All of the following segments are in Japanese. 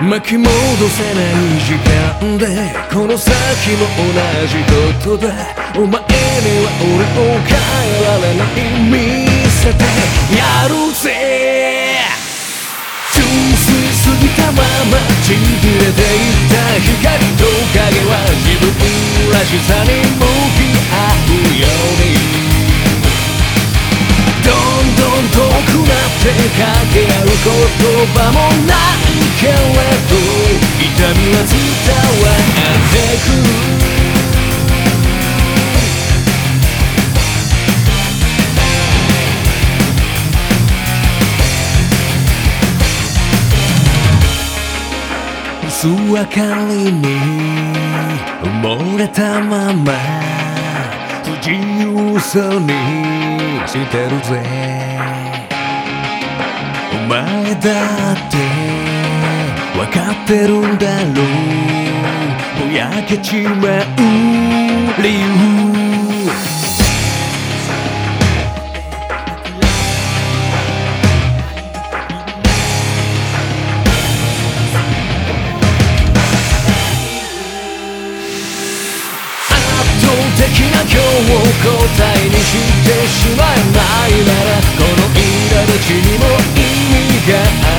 巻き戻せない時間でこの先も同じことだお前には俺を変えられない見せてやるぜ。純粋すぎたままちぎれていった光と影は自分らしさに向き合うように。どんどん遠くなって掛け合う言葉もないけれど。は伝わってく薄明かりに埋もれたまま不自由さにしてるぜお前だってわかってるんだろう。ぼやけちまう。理由。圧倒的な今日を答えにしてしまえないならこの苛立ちにも意味がある。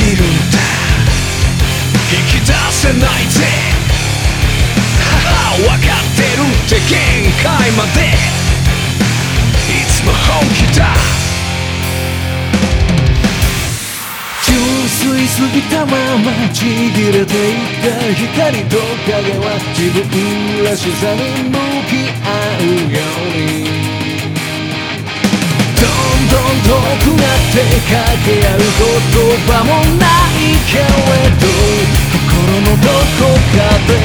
淡すぎるんだ。引き出せないぜ。はは分かってるって限界まで。いつも本気だ。純粋すぎたままちぎれていた光と影は自分らしさに向き合うように。て掛け合う言葉もないけれど心のどこかで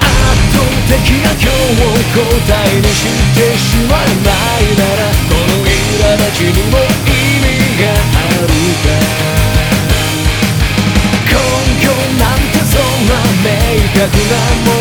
圧倒的な今日を答えにしてしまえないならこの苛立ちにも意味があるか。根拠なんてそんな明確なもの